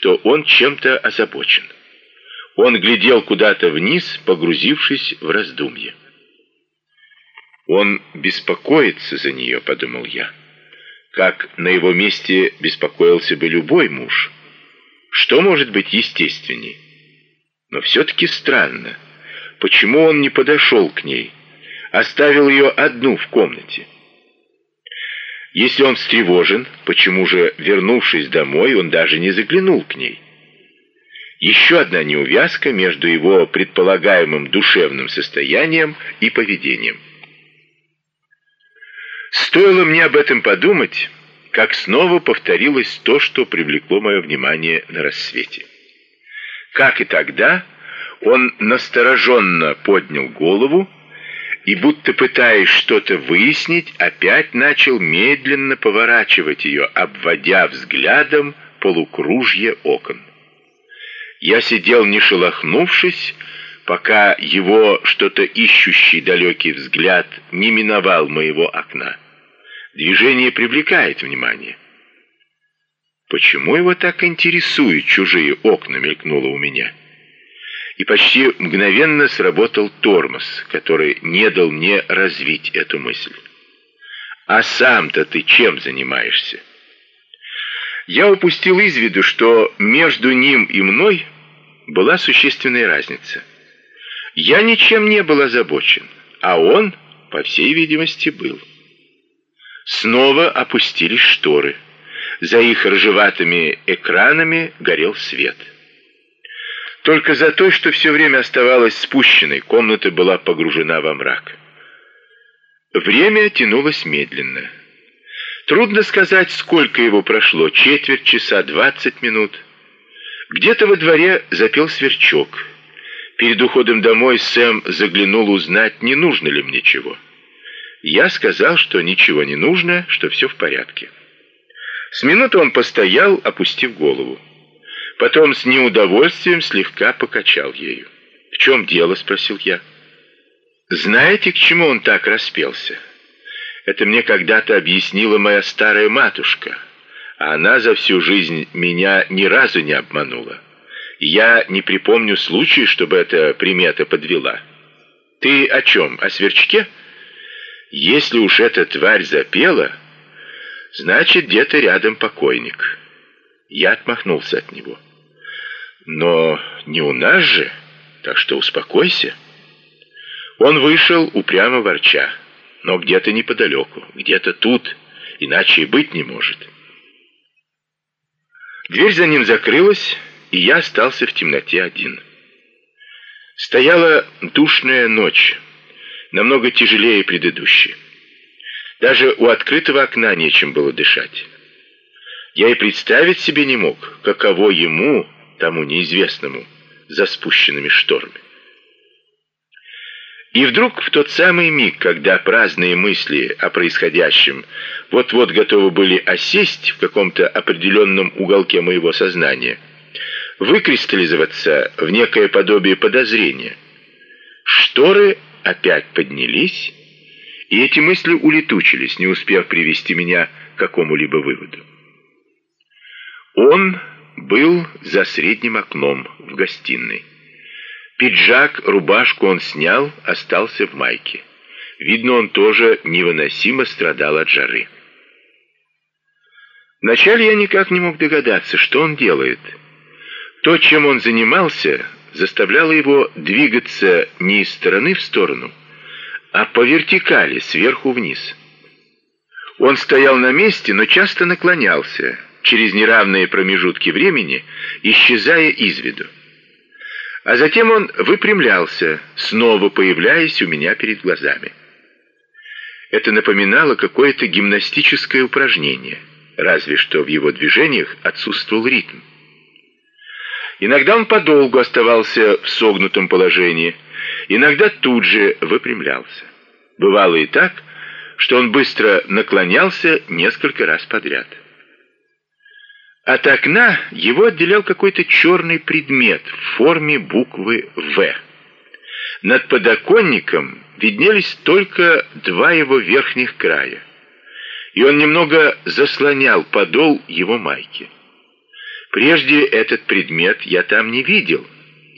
что он чем-то озабочен. Он глядел куда-то вниз, погрузившись в раздумье. Он беспокоится за нее, подумал я. Как на его месте беспокоился бы любой муж. Что может быть естественней? Но все-таки странно. Почему он не подошел к ней? Оставил ее одну в комнате. Если он встревожен, почему же, вернувшись домой, он даже не заглянул к ней? Еще одна неувязка между его предполагаемым душевным состоянием и поведением. Стоило мне об этом подумать, как снова повторилось то, что привлекло мое внимание на рассвете. Как и тогда, он настороженно поднял голову и, будто пытаясь что-то выяснить, опять начал медленно поворачивать ее, обводя взглядом полукружье окон. Я сидел не шелохнувшись, пока его что-то ищущий далекий взгляд не миновал моего окна. Движение привлекает внимание. Почему его так интересуют чужие окна, мелькнуло у меня. И почти мгновенно сработал тормоз, который не дал мне развить эту мысль. А сам-то ты чем занимаешься? Я упустил из виду, что между ним и мной была существенная разница. Я ничем не был озабочен, а он, по всей видимости, был. Снова опустились шторы. За их ржеватыми экранами горел свет. Только за то, что все время оставалась спущенной, комната была погружена во мрак. Время тянулось медленно. Трудно сказать, сколько его прошло, четверть часа, двадцать минут. Где-то во дворе запел сверчок. Перед уходом домой Сэм заглянул узнать, не нужно ли мне чего. Я сказал, что ничего не нужно, что все в порядке. С минуты он постоял, опустив голову. Потом с неудовольствием слегка покачал ею. «В чем дело?» — спросил я. «Знаете, к чему он так распелся? Это мне когда-то объяснила моя старая матушка, а она за всю жизнь меня ни разу не обманула. Я не припомню случая, чтобы эта примета подвела. Ты о чем? О сверчке?» Если уж эта тварь запела, значит, где-то рядом покойник. Я отмахнулся от него. Но не у нас же, так что успокойся. Он вышел, упрямо ворча, но где-то неподалеку, где-то тут, иначе и быть не может. Дверь за ним закрылась, и я остался в темноте один. Стояла душная ночь намного тяжелее предыдущей. Даже у открытого окна нечем было дышать. Я и представить себе не мог, каково ему, тому неизвестному, за спущенными шторами. И вдруг в тот самый миг, когда праздные мысли о происходящем вот-вот готовы были осесть в каком-то определенном уголке моего сознания, выкристаллизоваться в некое подобие подозрения, шторы опять поднялись, и эти мысли улетучились, не успев привести меня к какому-либо выводу. Он был за средним окном в гостиной. Пиджак, рубашку он снял, остался в майке. Видно, он тоже невыносимо страдал от жары. Вначале я никак не мог догадаться, что он делает. То, чем он занимался, заставляло его двигаться не из стороны в сторону, а по вертикали, сверху вниз. Он стоял на месте, но часто наклонялся, через неравные промежутки времени, исчезая из виду. А затем он выпрямлялся, снова появляясь у меня перед глазами. Это напоминало какое-то гимнастическое упражнение, разве что в его движениях отсутствовал ритм. Иногда он подолгу оставался в согнутом положении, иногда тут же выпрямлялся. Бывало и так, что он быстро наклонялся несколько раз подряд. От окна его отделял какой-то черный предмет в форме буквы «В». Над подоконником виднелись только два его верхних края, и он немного заслонял подол его майки. Прежде этот предмет я там не видел,